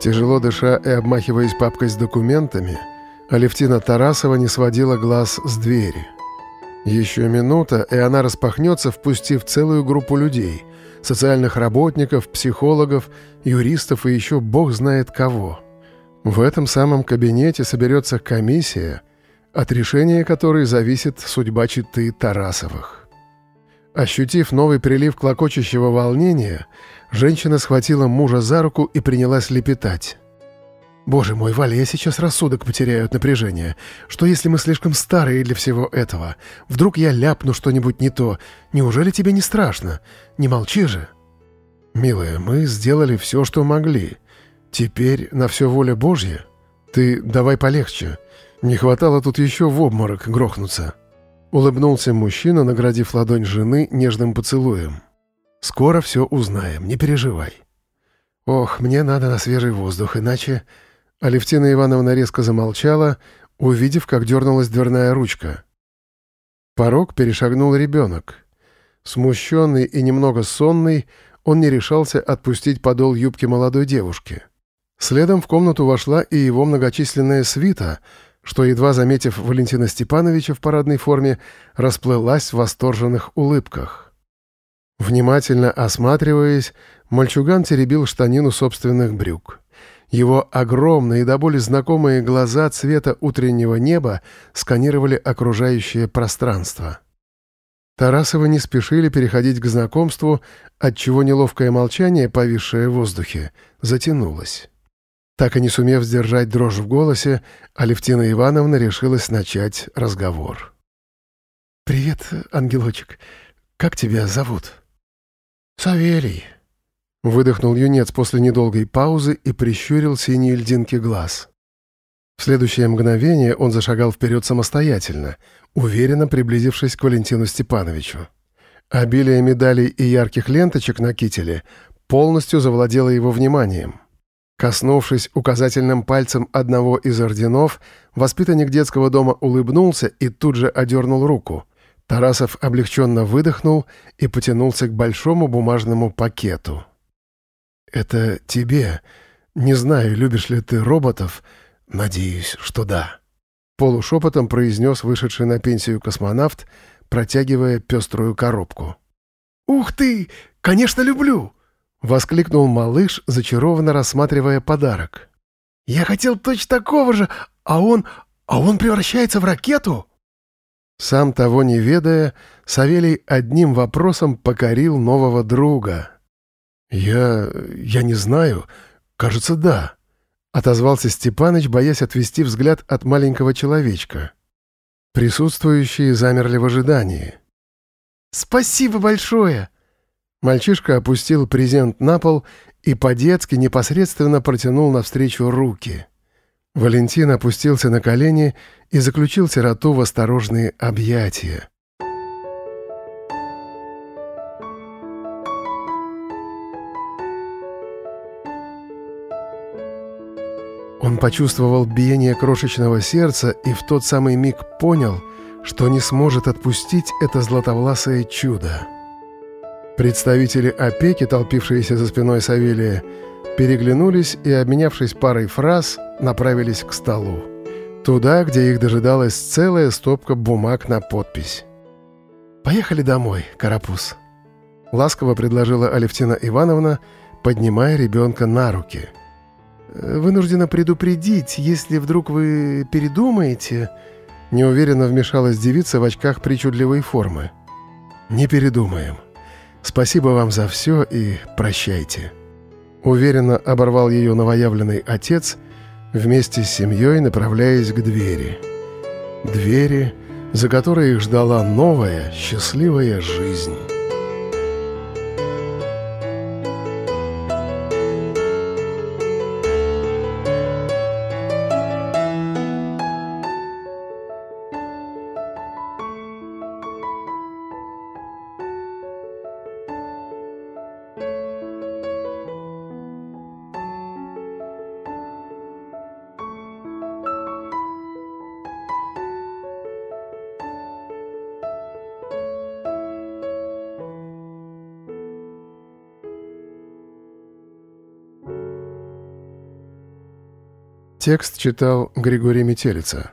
Тяжело дыша и обмахиваясь папкой с документами, Алевтина Тарасова не сводила глаз с двери. Еще минута, и она распахнется, впустив целую группу людей — социальных работников, психологов, юристов и еще бог знает кого. В этом самом кабинете соберется комиссия, от решения которой зависит судьба читы Тарасовых. Ощутив новый прилив клокочущего волнения, женщина схватила мужа за руку и принялась лепетать. «Боже мой, Валя, я сейчас рассудок потеряю от напряжения. Что если мы слишком старые для всего этого? Вдруг я ляпну что-нибудь не то? Неужели тебе не страшно? Не молчи же!» «Милая, мы сделали все, что могли. Теперь на все воля Божья. Ты давай полегче. Не хватало тут еще в обморок грохнуться». Улыбнулся мужчина, наградив ладонь жены нежным поцелуем. «Скоро все узнаем, не переживай». «Ох, мне надо на свежий воздух, иначе...» Алевтина Ивановна резко замолчала, увидев, как дернулась дверная ручка. Порог перешагнул ребенок. Смущенный и немного сонный, он не решался отпустить подол юбки молодой девушки. Следом в комнату вошла и его многочисленная свита — что, едва заметив Валентина Степановича в парадной форме, расплылась в восторженных улыбках. Внимательно осматриваясь, мальчуган теребил штанину собственных брюк. Его огромные до боли знакомые глаза цвета утреннего неба сканировали окружающее пространство. Тарасовы не спешили переходить к знакомству, отчего неловкое молчание, повисшее в воздухе, затянулось. Так и не сумев сдержать дрожь в голосе, Алевтина Ивановна решилась начать разговор. «Привет, ангелочек. Как тебя зовут?» «Савелий», — выдохнул юнец после недолгой паузы и прищурил синие льдинки глаз. В следующее мгновение он зашагал вперед самостоятельно, уверенно приблизившись к Валентину Степановичу. Обилие медалей и ярких ленточек на кителе полностью завладело его вниманием — Коснувшись указательным пальцем одного из орденов, воспитанник детского дома улыбнулся и тут же одернул руку. Тарасов облегченно выдохнул и потянулся к большому бумажному пакету. «Это тебе. Не знаю, любишь ли ты роботов. Надеюсь, что да». Полушепотом произнес вышедший на пенсию космонавт, протягивая пеструю коробку. «Ух ты! Конечно, люблю!» — воскликнул малыш, зачарованно рассматривая подарок. «Я хотел точно такого же, а он... а он превращается в ракету?» Сам того не ведая, Савелий одним вопросом покорил нового друга. «Я... я не знаю. Кажется, да», — отозвался Степаныч, боясь отвести взгляд от маленького человечка. Присутствующие замерли в ожидании. «Спасибо большое!» Мальчишка опустил презент на пол и по-детски непосредственно протянул навстречу руки. Валентин опустился на колени и заключил сироту в осторожные объятия. Он почувствовал биение крошечного сердца и в тот самый миг понял, что не сможет отпустить это златовласое чудо. Представители опеки, толпившиеся за спиной Савелия, переглянулись и, обменявшись парой фраз, направились к столу. Туда, где их дожидалась целая стопка бумаг на подпись. «Поехали домой, Карапуз», — ласково предложила Алевтина Ивановна, поднимая ребенка на руки. «Вынуждена предупредить, если вдруг вы передумаете...» Неуверенно вмешалась девица в очках причудливой формы. «Не передумаем», Спасибо вам за все и прощайте». Уверенно оборвал ее новоявленный отец, вместе с семьей направляясь к двери. Двери, за которой их ждала новая, счастливая жизнь. Текст читал Григорий Метелица.